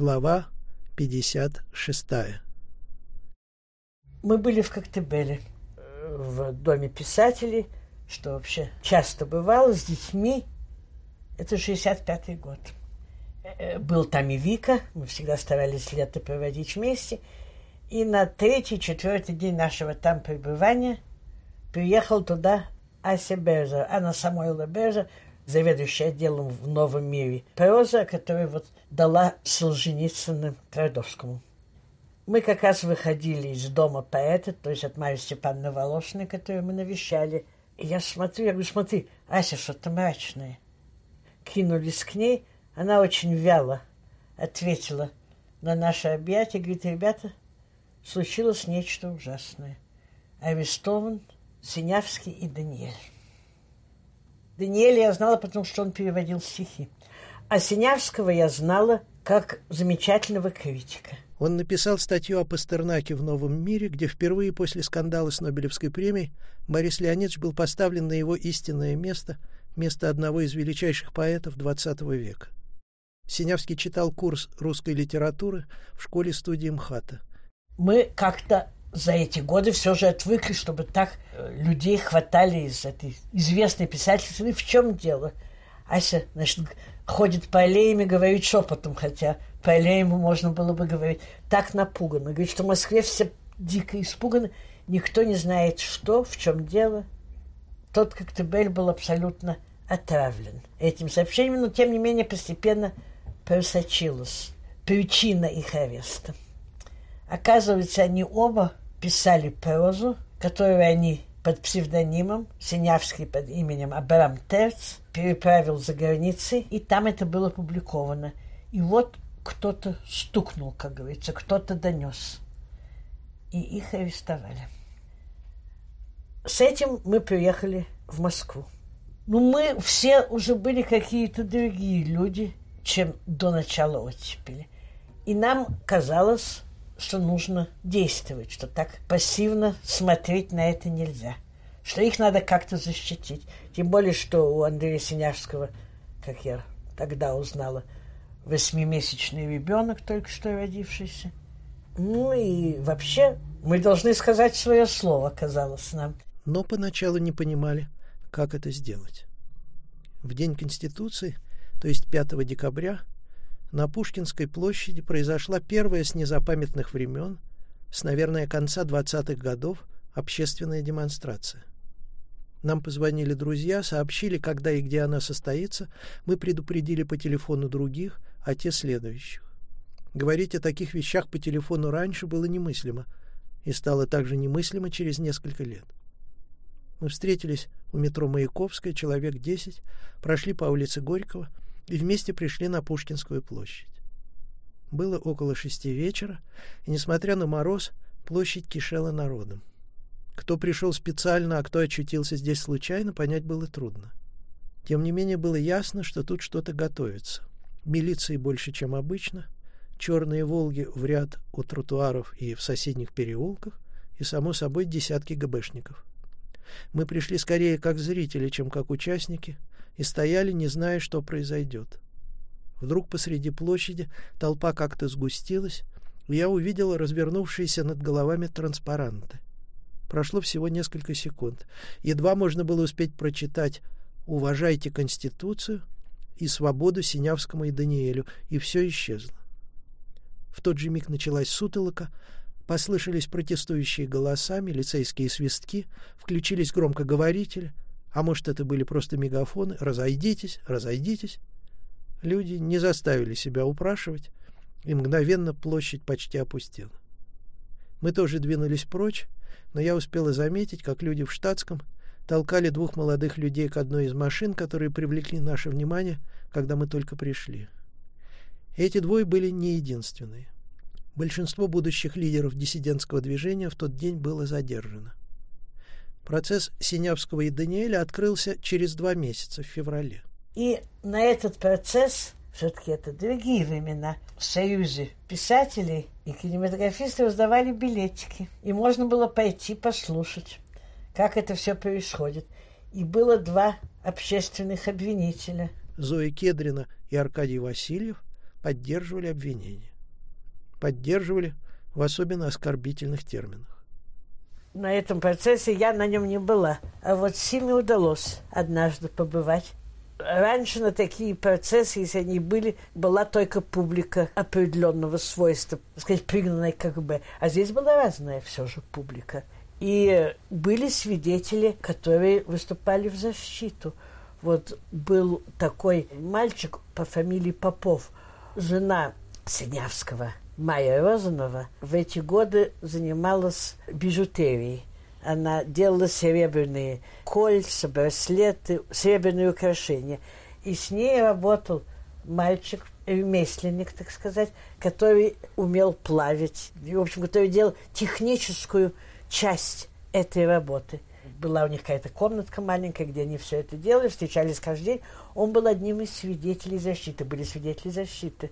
Глава 56. Мы были в Коктебеле, в доме писателей, что вообще часто бывало, с детьми. Это 65-й год. Э, был там и Вика, мы всегда старались лето проводить вместе. И на третий, четвертый день нашего там пребывания приехал туда Ася Берза, Анна Самойлова Берза, заведующая отделом в «Новом мире», проза, которую вот дала Солженицыну Твардовскому. Мы как раз выходили из дома поэта, то есть от Марии Степановны Волошиной, которую мы навещали. И я смотрю, я говорю, смотри, Ася что-то мрачное. Кинулись к ней, она очень вяло ответила на наше объятие, говорит, ребята, случилось нечто ужасное. Арестован Синявский и Даниэль. Даниэля я знала, потому что он переводил стихи. А Синявского я знала как замечательного критика. Он написал статью о Пастернаке в «Новом мире», где впервые после скандала с Нобелевской премией Борис Леонидович был поставлен на его истинное место, место одного из величайших поэтов XX века. Синявский читал курс русской литературы в школе-студии МХАТа. Мы как-то за эти годы все же отвыкли, чтобы так э, людей хватали из этой известной писательницы. В чем дело? Ася, значит, ходит по аллеям и говорит шепотом, хотя по аллеям можно было бы говорить. Так напугано. Говорит, что в Москве все дико испуганы. Никто не знает, что, в чем дело. Тот Коктебель был абсолютно отравлен этим сообщением, но тем не менее постепенно просочилась причина их ареста. Оказывается, они оба писали прозу, которую они под псевдонимом, Синявский под именем Абрам Терц, переправил за границей, и там это было опубликовано. И вот кто-то стукнул, как говорится, кто-то донес. И их арестовали. С этим мы приехали в Москву. Ну, мы все уже были какие-то другие люди, чем до начала оттепели. И нам казалось, что нужно действовать, что так пассивно смотреть на это нельзя, что их надо как-то защитить. Тем более, что у Андрея Синявского, как я тогда узнала, восьмимесячный ребенок, только что родившийся. Ну и вообще мы должны сказать свое слово, казалось нам. Но поначалу не понимали, как это сделать. В день Конституции, то есть 5 декабря, на Пушкинской площади произошла первая с незапамятных времен, с, наверное, конца 20-х годов, общественная демонстрация. Нам позвонили друзья, сообщили, когда и где она состоится. Мы предупредили по телефону других, а те следующих. Говорить о таких вещах по телефону раньше было немыслимо, и стало также немыслимо через несколько лет. Мы встретились у метро Маяковская, человек десять, прошли по улице Горького — и вместе пришли на Пушкинскую площадь. Было около шести вечера, и, несмотря на мороз, площадь кишела народом. Кто пришел специально, а кто очутился здесь случайно, понять было трудно. Тем не менее, было ясно, что тут что-то готовится. Милиции больше, чем обычно, черные «Волги» в ряд у тротуаров и в соседних переулках, и, само собой, десятки ГБшников. Мы пришли скорее как зрители, чем как участники — и стояли, не зная, что произойдет. Вдруг посреди площади толпа как-то сгустилась, и я увидел развернувшиеся над головами транспаранты. Прошло всего несколько секунд. Едва можно было успеть прочитать «Уважайте Конституцию» и «Свободу Синявскому и Даниэлю», и все исчезло. В тот же миг началась сутолока, послышались протестующие голоса, милицейские свистки, включились громкоговорители — а может, это были просто мегафоны? Разойдитесь, разойдитесь. Люди не заставили себя упрашивать, и мгновенно площадь почти опустела. Мы тоже двинулись прочь, но я успела заметить, как люди в штатском толкали двух молодых людей к одной из машин, которые привлекли наше внимание, когда мы только пришли. Эти двое были не единственные. Большинство будущих лидеров диссидентского движения в тот день было задержано. Процесс Синявского и Даниэля открылся через два месяца, в феврале. И на этот процесс, все-таки это другие времена, в Союзе писателей и кинематографисты раздавали билетики. И можно было пойти послушать, как это все происходит. И было два общественных обвинителя. Зоя Кедрина и Аркадий Васильев поддерживали обвинение. поддерживали в особенно оскорбительных терминах. На этом процессе я на нем не была. А вот Симе удалось однажды побывать. Раньше на такие процессы, если они были, была только публика определенного свойства, так сказать, пригнанная как бы. А здесь была разная все же публика. И были свидетели, которые выступали в защиту. Вот был такой мальчик по фамилии Попов, жена Синявского, Майя Розанова, в эти годы занималась бижутерией. Она делала серебряные кольца, браслеты, серебряные украшения. И с ней работал мальчик, ремесленник, так сказать, который умел плавить, в общем, который делал техническую часть этой работы. Была у них какая-то комнатка маленькая, где они все это делали, встречались каждый день. Он был одним из свидетелей защиты, были свидетели защиты.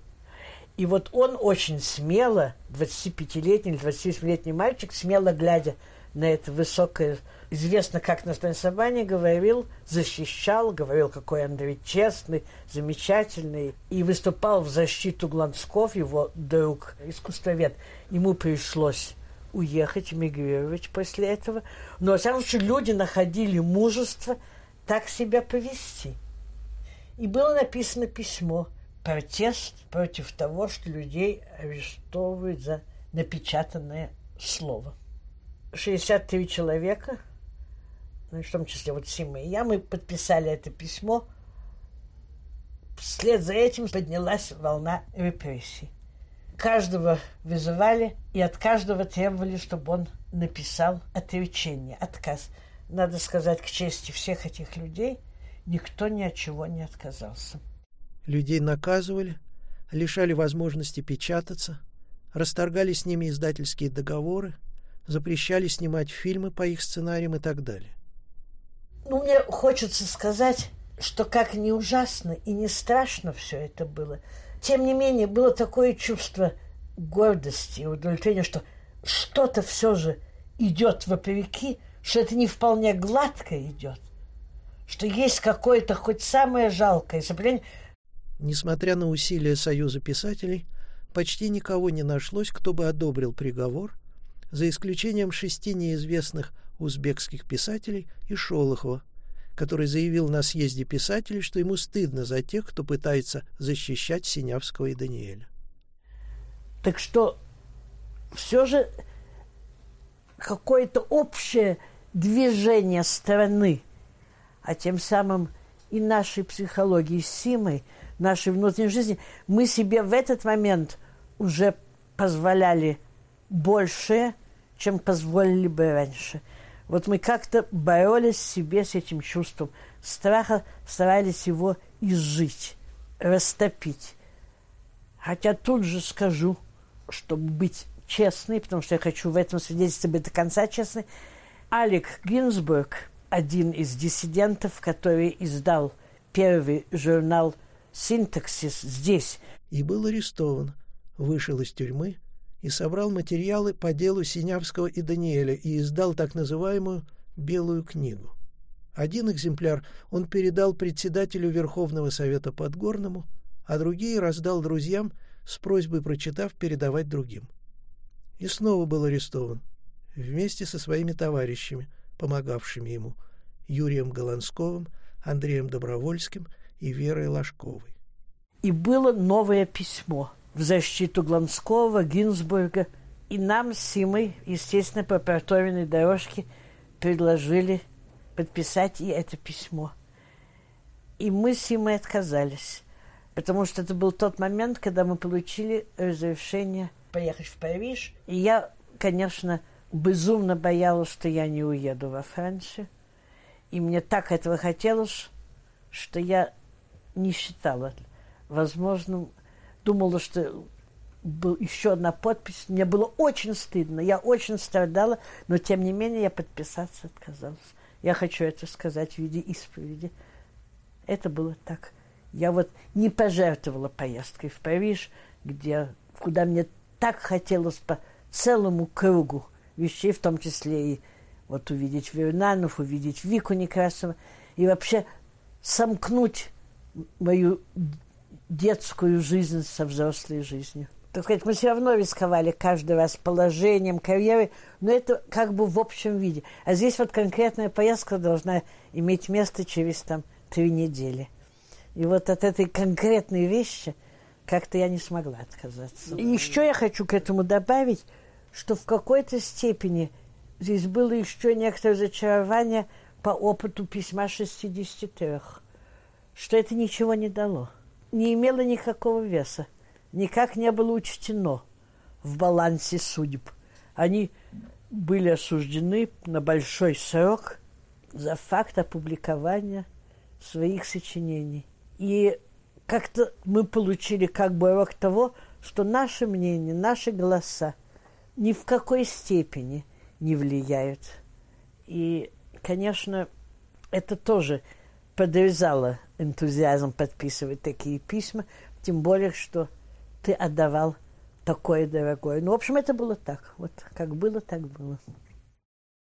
И вот он очень смело, 25-летний или 27-летний мальчик, смело глядя на это высокое, известно как на собрании, говорил, защищал, говорил, какой Андрей честный, замечательный, и выступал в защиту Глансков, его друг, искусствовед. Ему пришлось уехать, эмигрировать после этого. Но, во всяком случае, люди находили мужество так себя повести. И было написано письмо, протест против того, что людей арестовывают за напечатанное слово. 63 человека, ну, в том числе вот Сима и я, мы подписали это письмо. Вслед за этим поднялась волна репрессий. Каждого вызывали и от каждого требовали, чтобы он написал отречение, отказ. Надо сказать, к чести всех этих людей, никто ни от чего не отказался. Людей наказывали, лишали возможности печататься, расторгали с ними издательские договоры, запрещали снимать фильмы по их сценариям и так далее. Ну, мне хочется сказать, что как не ужасно и не страшно все это было, тем не менее было такое чувство гордости и удовлетворения, что что-то все же идет вопреки, что это не вполне гладко идет, что есть какое-то хоть самое жалкое сопротивление. Несмотря на усилия Союза писателей, почти никого не нашлось, кто бы одобрил приговор – за исключением шести неизвестных узбекских писателей и Шолохова, который заявил на съезде писателей, что ему стыдно за тех, кто пытается защищать Синявского и Даниэля. Так что все же какое-то общее движение страны, а тем самым и нашей психологии с Симой, нашей внутренней жизни, мы себе в этот момент уже позволяли больше, чем позволили бы раньше. Вот мы как-то боролись себе с этим чувством страха, старались его изжить, растопить. Хотя тут же скажу, чтобы быть честной, потому что я хочу в этом свидетельстве быть до конца честной, Алек Гинзбург, один из диссидентов, который издал первый журнал «Синтаксис» здесь. И был арестован, вышел из тюрьмы и собрал материалы по делу Синявского и Даниэля и издал так называемую «Белую книгу». Один экземпляр он передал председателю Верховного Совета Подгорному, а другие раздал друзьям с просьбой, прочитав, передавать другим. И снова был арестован вместе со своими товарищами, помогавшими ему, Юрием Голландсковым, Андреем Добровольским и Верой Ложковой. И было новое письмо – в защиту Гланского, Гинзбурга. И нам с Симой, естественно, по проторенной дорожке предложили подписать и это письмо. И мы с Симой отказались, потому что это был тот момент, когда мы получили разрешение поехать в Париж. И я, конечно, безумно боялась, что я не уеду во Францию. И мне так этого хотелось, что я не считала возможным думала, что был еще одна подпись. Мне было очень стыдно, я очень страдала, но тем не менее я подписаться отказалась. Я хочу это сказать в виде исповеди. Это было так. Я вот не пожертвовала поездкой в Париж, где, куда мне так хотелось по целому кругу вещей, в том числе и вот увидеть Вернанов, увидеть Вику Некрасова, и вообще сомкнуть мою детскую жизнь со взрослой жизнью. так сказать, мы все равно рисковали каждый раз положением, карьерой, но это как бы в общем виде. А здесь вот конкретная поездка должна иметь место через там три недели. И вот от этой конкретной вещи как-то я не смогла отказаться. И еще я хочу к этому добавить, что в какой-то степени здесь было еще некоторое зачарование по опыту письма 63, что это ничего не дало, не имело никакого веса никак не было учтено в балансе судеб. Они были осуждены на большой срок за факт опубликования своих сочинений. И как-то мы получили как бы урок того, что наше мнение, наши голоса ни в какой степени не влияют. И, конечно, это тоже подвязало энтузиазм подписывать такие письма, тем более, что ты отдавал такое дорогое. Ну, в общем, это было так. Вот как было, так было.